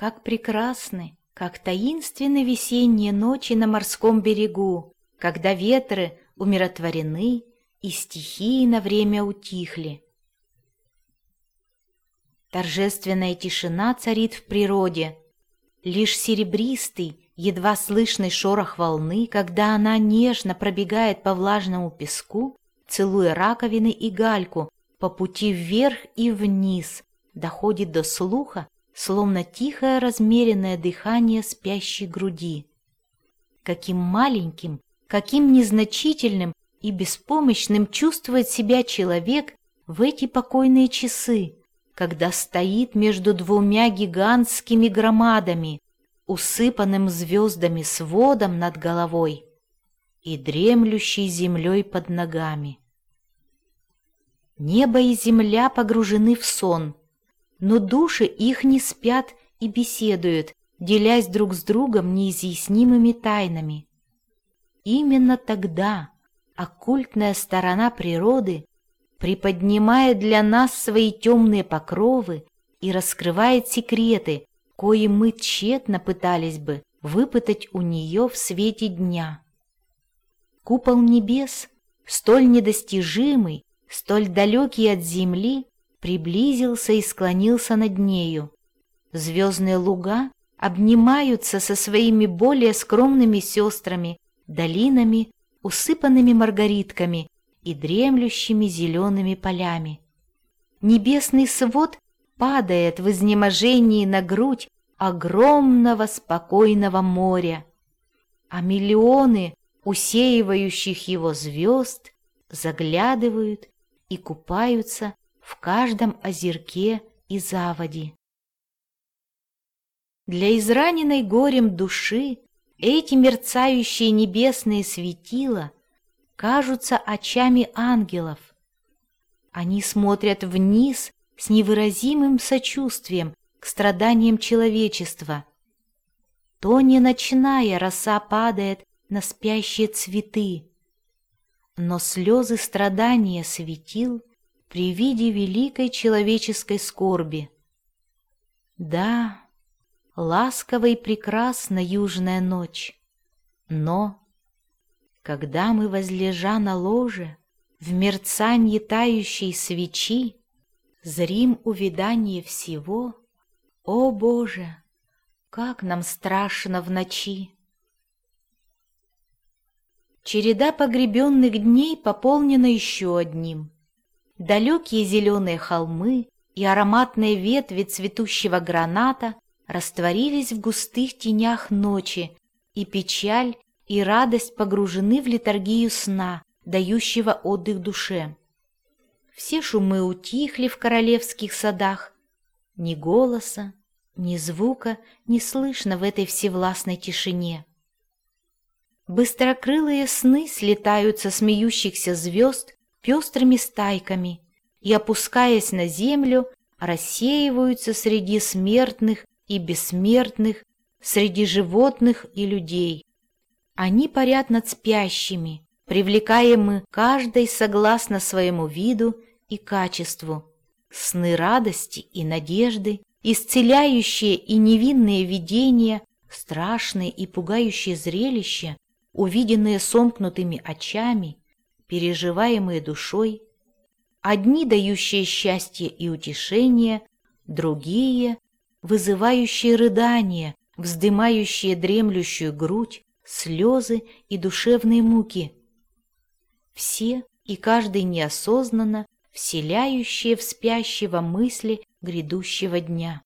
Как прекрасны, как таинственны весенние ночи на морском берегу, когда ветры умиротворены и стихии на время утихли. Торжественная тишина царит в природе. Лишь серебристый, едва слышный шорох волны, когда она нежно пробегает по влажному песку, целуя раковины и гальку, по пути вверх и вниз, доходит до слуха словно тихое размеренное дыхание спящей груди. Каким маленьким, каким незначительным и беспомощным чувствует себя человек в эти покойные часы, когда стоит между двумя гигантскими громадами, усыпанным звездами сводом над головой и дремлющей землей под ногами. Небо и земля погружены в сон — но души их не спят и беседуют, делясь друг с другом неизъяснимыми тайнами. Именно тогда оккультная сторона природы приподнимает для нас свои темные покровы и раскрывает секреты, кои мы тщетно пытались бы выпытать у нее в свете дня. Купол небес, столь недостижимый, столь далекий от земли, приблизился и склонился над нею. Звездные луга обнимаются со своими более скромными сестрами, долинами, усыпанными маргаритками и дремлющими зелеными полями. Небесный свод падает в изнеможении на грудь огромного спокойного моря, а миллионы усеивающих его звезд заглядывают и купаются в каждом озерке и заводе. Для израненной горем души эти мерцающие небесные светила кажутся очами ангелов. Они смотрят вниз с невыразимым сочувствием к страданиям человечества. То не ночная роса падает на спящие цветы, но слезы страдания светил при виде великой человеческой скорби. Да, ласково и прекрасна южная ночь, но, когда мы, возлежа на ложе, в мерцанье тающей свечи, зрим увидание всего, о Боже, как нам страшно в ночи! Череда погребенных дней пополнена еще одним — Далекие зеленые холмы и ароматные ветви цветущего граната растворились в густых тенях ночи, и печаль и радость погружены в литургию сна, дающего отдых душе. Все шумы утихли в королевских садах. Ни голоса, ни звука не слышно в этой всевластной тишине. Быстрокрылые сны слетают со смеющихся звезд пестрыми стайками и, опускаясь на землю, рассеиваются среди смертных и бессмертных, среди животных и людей. Они парят над спящими, привлекаемы каждой согласно своему виду и качеству. Сны радости и надежды, исцеляющие и невинные видения, страшные и пугающие зрелища, увиденные сомкнутыми очами, переживаемые душой, одни дающие счастье и утешение, другие вызывающие рыдания, вздымающие дремлющую грудь, слезы и душевные муки. Все и каждый неосознанно вселяющие в спящего мысли грядущего дня.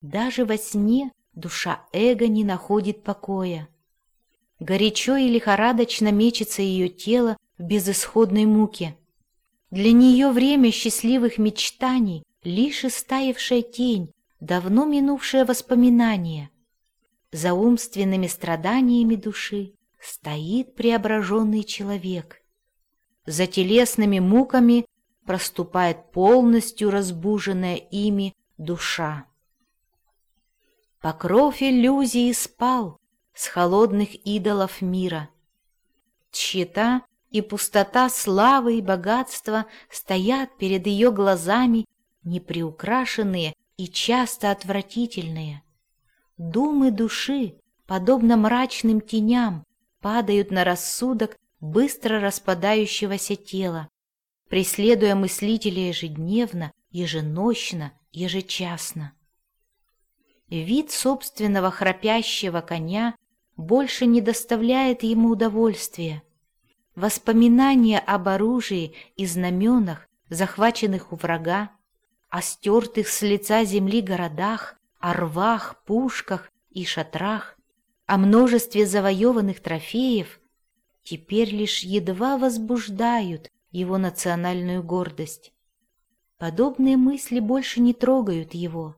Даже во сне душа эго не находит покоя. Горячо и лихорадочно мечется ее тело в безысходной муке. Для нее время счастливых мечтаний — лишь истаившая тень, давно минувшее воспоминание. За умственными страданиями души стоит преображенный человек. За телесными муками проступает полностью разбуженная ими душа. Покров иллюзии спал с холодных идолов мира. Тщета и пустота славы и богатства стоят перед ее глазами, неприукрашенные и часто отвратительные. Думы души, подобно мрачным теням, падают на рассудок быстро распадающегося тела, преследуя мыслителя ежедневно, еженощно, ежечасно. Вид собственного храпящего коня больше не доставляет ему удовольствия. Воспоминания об оружии и знаменах, захваченных у врага, о стертых с лица земли городах, о рвах, пушках и шатрах, о множестве завоеванных трофеев, теперь лишь едва возбуждают его национальную гордость. Подобные мысли больше не трогают его,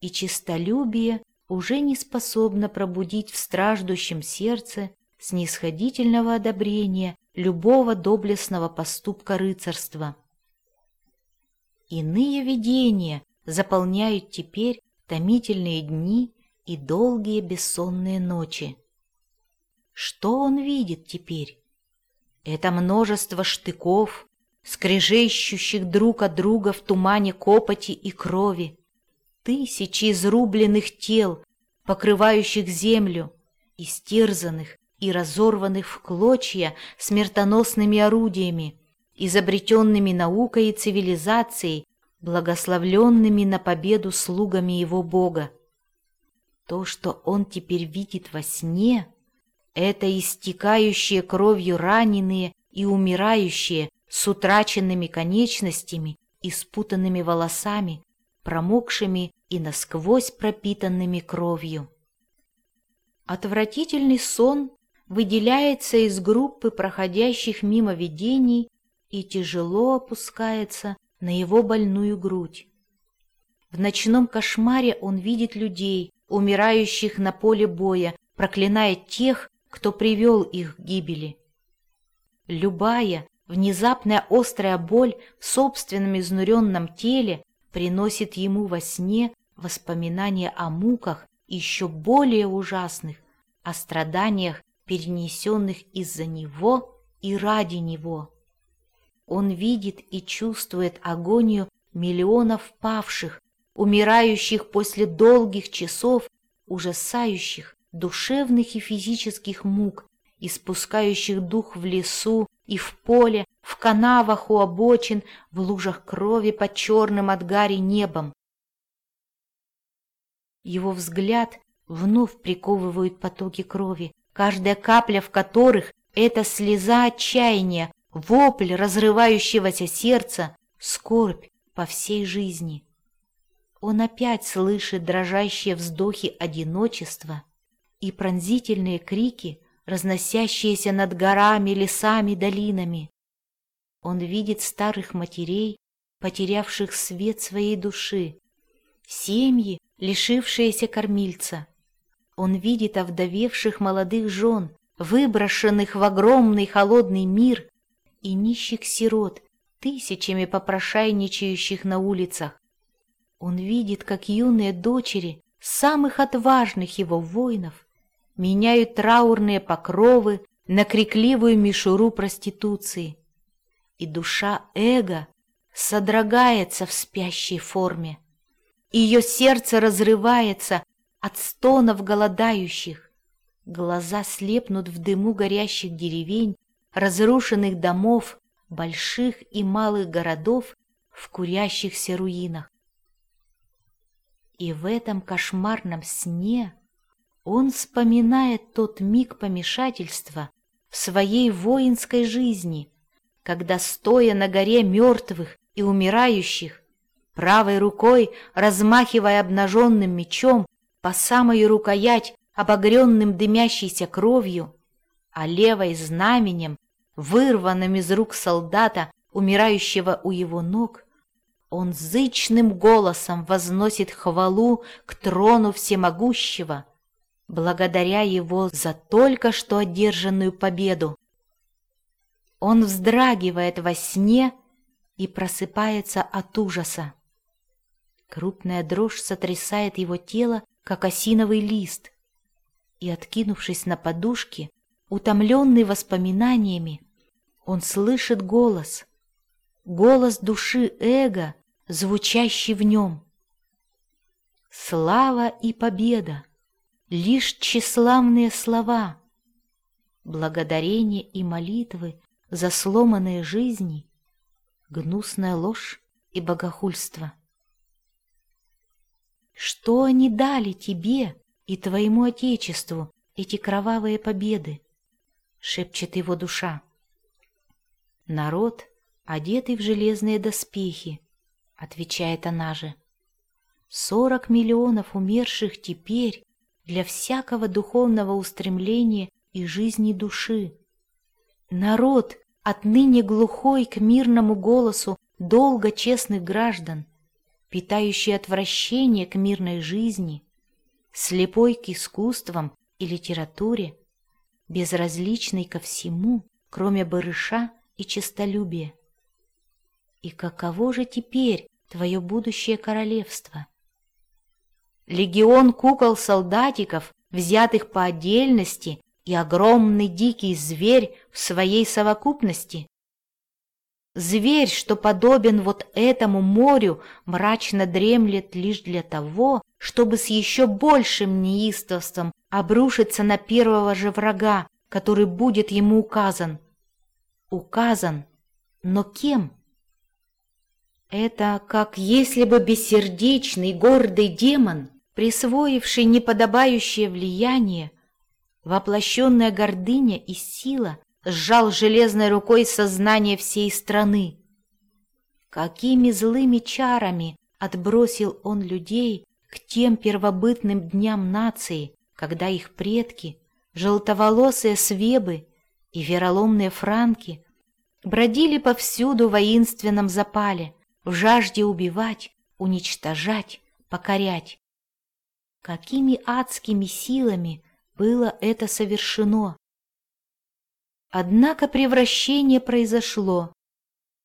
и честолюбие уже не способно пробудить в страждущем сердце снисходительного одобрения любого доблестного поступка рыцарства. Иные видения заполняют теперь томительные дни и долгие бессонные ночи. Что он видит теперь? Это множество штыков, скрежещущих друг от друга в тумане копоти и крови, тысячи изрубленных тел, покрывающих землю, истерзанных и разорванных в клочья смертоносными орудиями, изобретенными наукой и цивилизацией, благословленными на победу слугами его Бога. То, что он теперь видит во сне, это истекающие кровью раненые и умирающие с утраченными конечностями и спутанными волосами, промокшими и насквозь пропитанными кровью. Отвратительный сон выделяется из группы проходящих мимо видений и тяжело опускается на его больную грудь. В ночном кошмаре он видит людей, умирающих на поле боя, проклиная тех, кто привел их к гибели. Любая, Внезапная острая боль в собственном изнуренном теле приносит ему во сне воспоминания о муках еще более ужасных, о страданиях, перенесенных из-за него и ради него. Он видит и чувствует агонию миллионов павших, умирающих после долгих часов ужасающих душевных и физических мук, испускающих дух в лесу и в поле, в канавах у обочин, в лужах крови под черным от гари небом. Его взгляд вновь приковывают потоки крови, каждая капля в которых — это слеза отчаяния, вопль разрывающегося сердца, скорбь по всей жизни. Он опять слышит дрожащие вздохи одиночества и пронзительные крики разносящиеся над горами, лесами, долинами. Он видит старых матерей, потерявших свет своей души, семьи, лишившиеся кормильца. Он видит овдовевших молодых жен, выброшенных в огромный холодный мир, и нищих сирот, тысячами попрошайничающих на улицах. Он видит, как юные дочери самых отважных его воинов меняют траурные покровы на крикливую мишуру проституции. И душа эго содрогается в спящей форме. Ее сердце разрывается от стонов голодающих. Глаза слепнут в дыму горящих деревень, разрушенных домов, больших и малых городов в курящихся руинах. И в этом кошмарном сне он вспоминает тот миг помешательства в своей воинской жизни, когда, стоя на горе мертвых и умирающих, правой рукой, размахивая обнаженным мечом, по самой рукоять, обогренным дымящейся кровью, а левой знаменем, вырванным из рук солдата, умирающего у его ног, он зычным голосом возносит хвалу к трону всемогущего — благодаря его за только что одержанную победу. Он вздрагивает во сне и просыпается от ужаса. Крупная дрожь сотрясает его тело, как осиновый лист, и, откинувшись на подушке, утомленный воспоминаниями, он слышит голос, голос души эго, звучащий в нем. Слава и победа — лишь тщеславные слова. Благодарение и молитвы за сломанные жизни — гнусная ложь и богохульство. Что они дали тебе и твоему Отечеству, эти кровавые победы? Шепчет его душа. Народ, одетый в железные доспехи, отвечает она же. Сорок миллионов умерших теперь для всякого духовного устремления и жизни души. Народ, отныне глухой к мирному голосу долго честных граждан, питающий отвращение к мирной жизни, слепой к искусствам и литературе, безразличный ко всему, кроме барыша и честолюбия. И каково же теперь твое будущее королевство? легион кукол-солдатиков, взятых по отдельности, и огромный дикий зверь в своей совокупности. Зверь, что подобен вот этому морю, мрачно дремлет лишь для того, чтобы с еще большим неистовством обрушиться на первого же врага, который будет ему указан. Указан, но кем? Это как если бы бессердечный гордый демон присвоивший неподобающее влияние, воплощенная гордыня и сила сжал железной рукой сознание всей страны. Какими злыми чарами отбросил он людей к тем первобытным дням нации, когда их предки, желтоволосые свебы и вероломные франки, бродили повсюду в воинственном запале, в жажде убивать, уничтожать, покорять. Какими адскими силами было это совершено? Однако превращение произошло,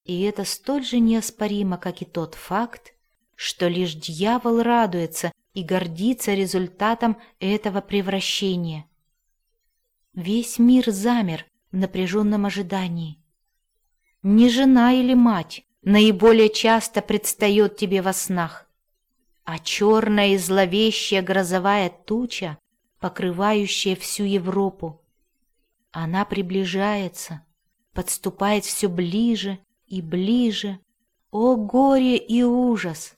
и это столь же неоспоримо, как и тот факт, что лишь дьявол радуется и гордится результатом этого превращения. Весь мир замер в напряженном ожидании. Не жена или мать наиболее часто предстает тебе во снах, а черная и зловещая грозовая туча, покрывающая всю Европу. Она приближается, подступает все ближе и ближе. О горе и ужас!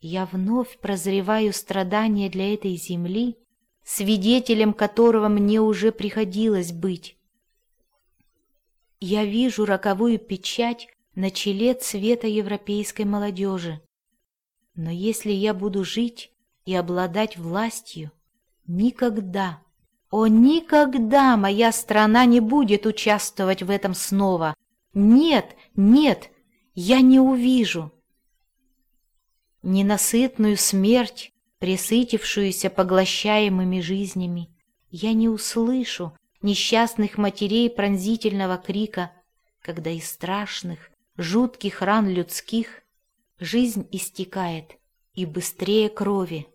Я вновь прозреваю страдания для этой земли, свидетелем которого мне уже приходилось быть. Я вижу роковую печать на челе цвета европейской молодежи. Но если я буду жить и обладать властью, никогда, о, никогда моя страна не будет участвовать в этом снова. Нет, нет, я не увижу. Ненасытную смерть, пресытившуюся поглощаемыми жизнями, я не услышу несчастных матерей пронзительного крика, когда из страшных, жутких ран людских Жизнь истекает, и быстрее крови.